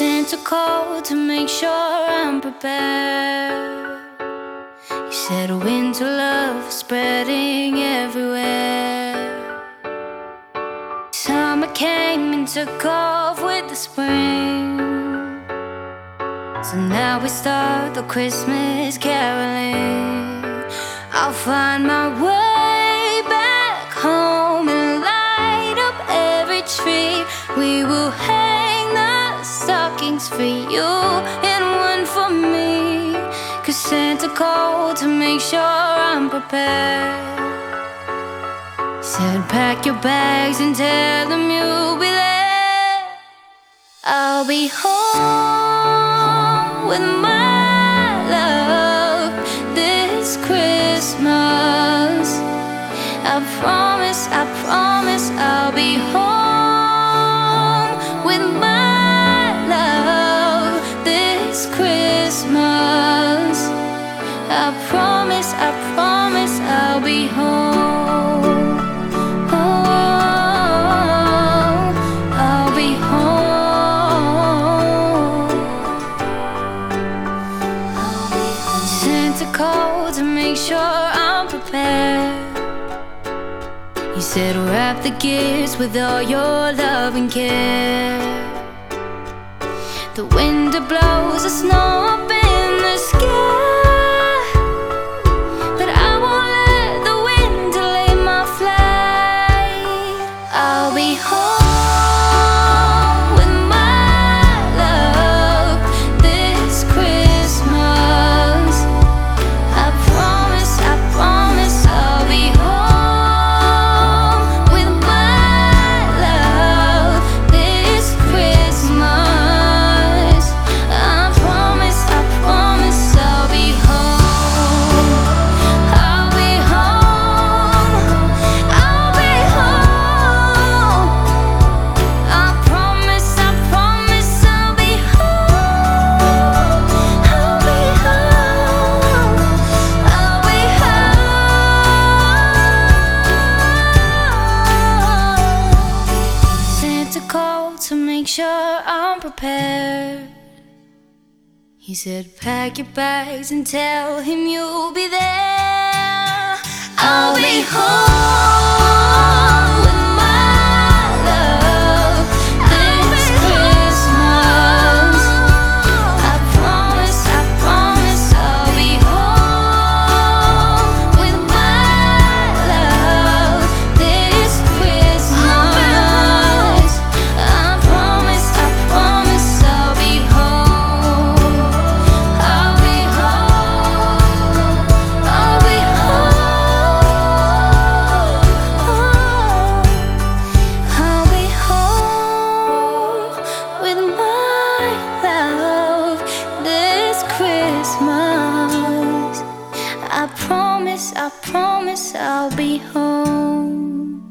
sent a call to make sure I'm prepared. You said winter love is spreading everywhere. Summer came and took off with the spring. So now we start the Christmas caroling. I'll find my way stockings for you and one for me. Cause Santa called to make sure I'm prepared. Said, pack your bags and tell them you'll be there. I'll be home with my love this Christmas. I promise, I promise I'll be home I promise, I promise I'll be home. Oh, I'll be home. Santa called to make sure I'm prepared. He said, wrap the gifts with all your love and care. The wind blows the snow Santa called to make sure I'm prepared. He said, pack your bags and tell him you'll be there. I'll be home Christmas. I promise, I promise I'll be home.